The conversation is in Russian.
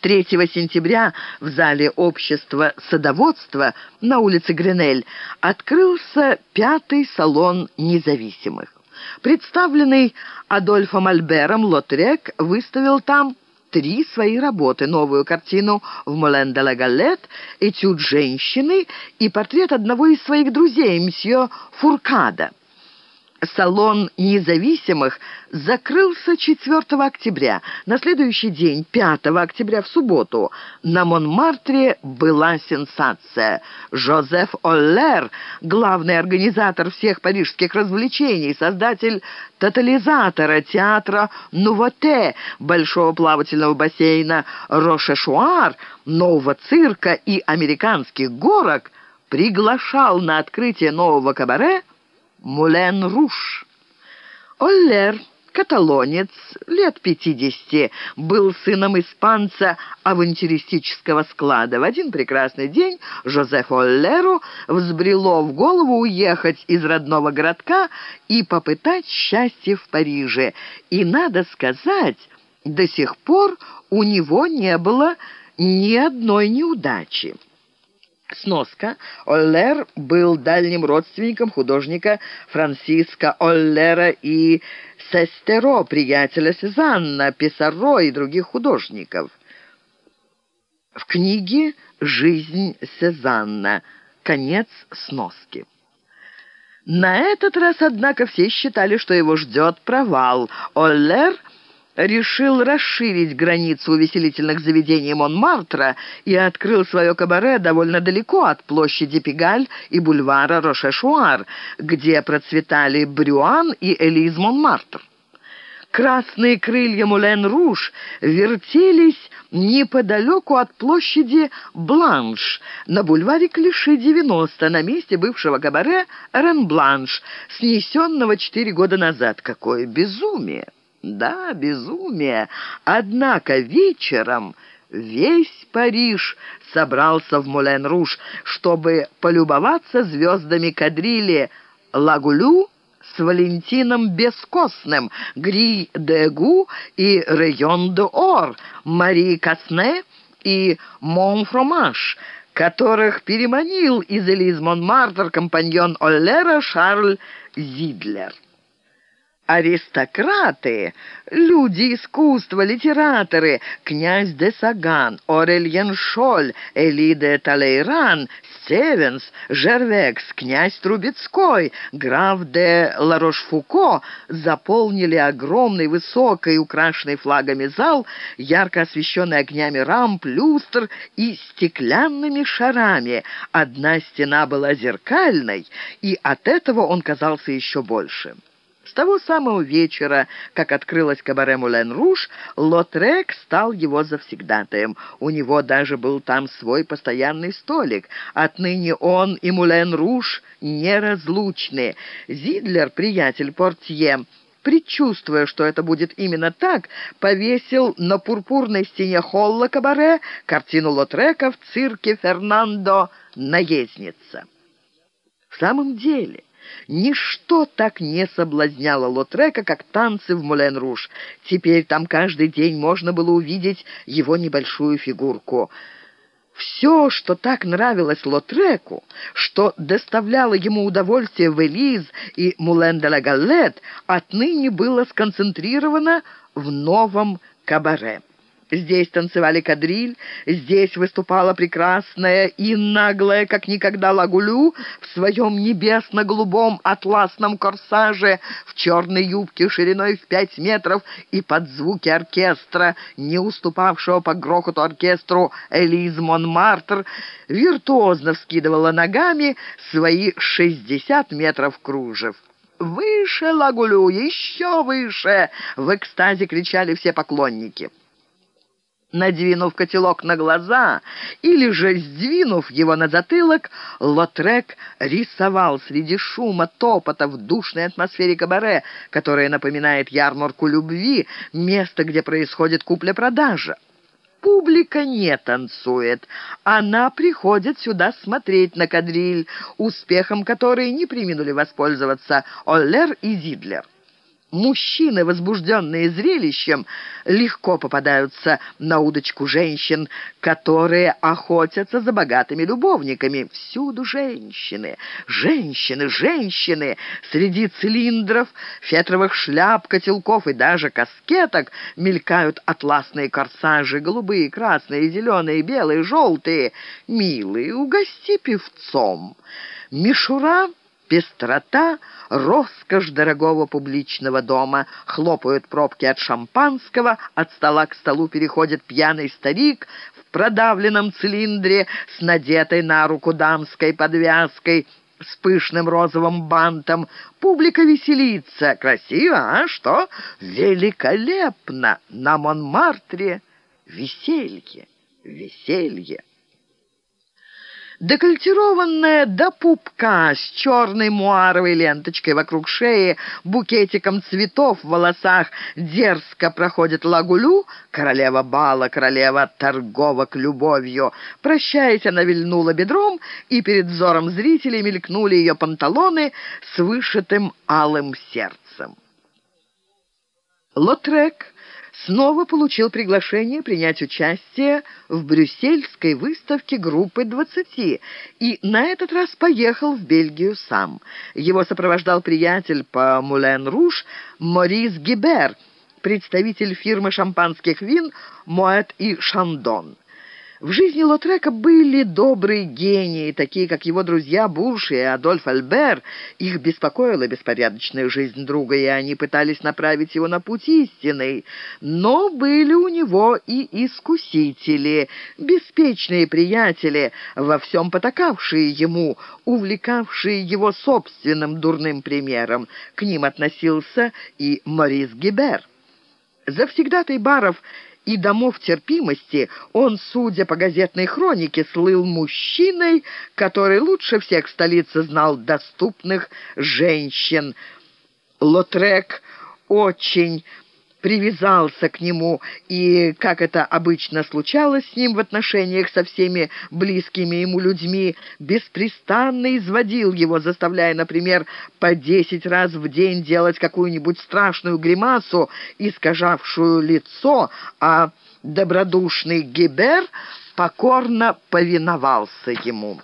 3 сентября в зале общества садоводства на улице Гренель открылся пятый салон независимых. Представленный Адольфом Альбером Лотрек выставил там три свои работы. Новую картину в Молен де ла Галет, этюд женщины и портрет одного из своих друзей, мсье Фуркада. Салон независимых закрылся 4 октября. На следующий день, 5 октября, в субботу, на Монмартре была сенсация. Жозеф Оллер, главный организатор всех парижских развлечений, создатель тотализатора театра «Нувоте», большого плавательного бассейна «Рошешуар», нового цирка и американских горок, приглашал на открытие нового кабаре Мулен Руш. Оллер, каталонец, лет пятидесяти, был сыном испанца авантюристического склада. В один прекрасный день Жозефу Оллеру взбрело в голову уехать из родного городка и попытать счастье в Париже. И, надо сказать, до сих пор у него не было ни одной неудачи. Сноска. Оллер был дальним родственником художника Франциска Оллера и Сестеро, приятеля Сезанна, Писаро и других художников. В книге «Жизнь Сезанна». Конец сноски. На этот раз, однако, все считали, что его ждет провал. Оллер решил расширить границу увеселительных заведений Монмартра и открыл свое кабаре довольно далеко от площади Пегаль и бульвара Рошешуар, где процветали Брюан и Элиз Монмартр. Красные крылья Мулен-Руж вертелись неподалеку от площади Бланш, на бульваре Клиши 90, на месте бывшего кабаре Рен-Бланш, снесенного четыре года назад. Какое безумие! Да, безумие. Однако вечером весь Париж собрался в Мулен-Руж, чтобы полюбоваться звездами кадрили Лагулю с Валентином Бескостным, Гри де Гу и Рейон де Ор, Мари Касне и Монфромаш, которых переманил из Элиз Монмартр компаньон Оллера Шарль Зидлер. Аристократы, люди искусства, литераторы, князь де Саган, Орельен Шоль, Эли де Талейран, Стевенс, Жервекс, князь Трубецкой, граф де Ларошфуко заполнили огромный, высокий, украшенный флагами зал, ярко освещенный огнями рамп, люстр и стеклянными шарами. Одна стена была зеркальной, и от этого он казался еще больше. С того самого вечера, как открылась кабаре Мулен-Руж, Лотрек стал его завсегдатаем. У него даже был там свой постоянный столик. Отныне он и Мулен-Руж неразлучны. Зидлер, приятель портье, предчувствуя, что это будет именно так, повесил на пурпурной стене холла кабаре картину Лотрека в цирке «Фернандо. Наездница». В самом деле... Ничто так не соблазняло Лотрека, как танцы в Мулен-Руж. Теперь там каждый день можно было увидеть его небольшую фигурку. Все, что так нравилось Лотреку, что доставляло ему удовольствие в Элиз и Мулен де ла Галлет, отныне было сконцентрировано в новом кабаре. Здесь танцевали кадриль, здесь выступала прекрасная и наглая, как никогда, Лагулю в своем небесно-голубом атласном корсаже, в черной юбке шириной в пять метров и под звуки оркестра, не уступавшего по грохоту оркестру Элиз Монмартр, виртуозно вскидывала ногами свои шестьдесят метров кружев. «Выше, Лагулю, еще выше!» — в экстазе кричали все поклонники надвинув котелок на глаза или же сдвинув его на затылок, Лотрек рисовал среди шума, топота в душной атмосфере кабаре, которая напоминает ярмарку любви, место, где происходит купля-продажа. Публика не танцует. Она приходит сюда смотреть на кадриль, успехом которой не приминули воспользоваться Оллер и Зидлер. Мужчины, возбужденные зрелищем, легко попадаются на удочку женщин, которые охотятся за богатыми любовниками. Всюду женщины, женщины, женщины. Среди цилиндров, фетровых шляп, котелков и даже каскеток мелькают атласные корсажи, голубые, красные, зеленые, белые, желтые. Милые, угости певцом. Мишура Пестрота, роскошь дорогого публичного дома. Хлопают пробки от шампанского, от стола к столу переходит пьяный старик в продавленном цилиндре с надетой на руку дамской подвязкой, с пышным розовым бантом. Публика веселится. Красиво, а что? Великолепно! На Монмартре веселье, веселье. Декольтированная до пупка с черной муаровой ленточкой вокруг шеи, букетиком цветов в волосах, дерзко проходит лагулю, королева бала, королева торговок любовью. Прощаясь, она вильнула бедром, и перед взором зрителей мелькнули ее панталоны с вышитым алым сердцем. Лотрек снова получил приглашение принять участие в брюссельской выставке группы двадцати и на этот раз поехал в Бельгию сам. Его сопровождал приятель по Мулен-Руш Морис Гибер, представитель фирмы шампанских вин «Моэт и Шандон». В жизни Лотрека были добрые гении, такие как его друзья Бурш и Адольф Альбер. Их беспокоила беспорядочная жизнь друга, и они пытались направить его на путь истинный. Но были у него и искусители, беспечные приятели, во всем потакавшие ему, увлекавшие его собственным дурным примером. К ним относился и Морис Гибер. Завсегдатай баров и домов терпимости, он, судя по газетной хронике, слыл мужчиной, который лучше всех в столице знал доступных женщин. Лотрек очень привязался к нему, и, как это обычно случалось с ним в отношениях со всеми близкими ему людьми, беспрестанно изводил его, заставляя, например, по десять раз в день делать какую-нибудь страшную гримасу, искажавшую лицо, а добродушный Гибер покорно повиновался ему.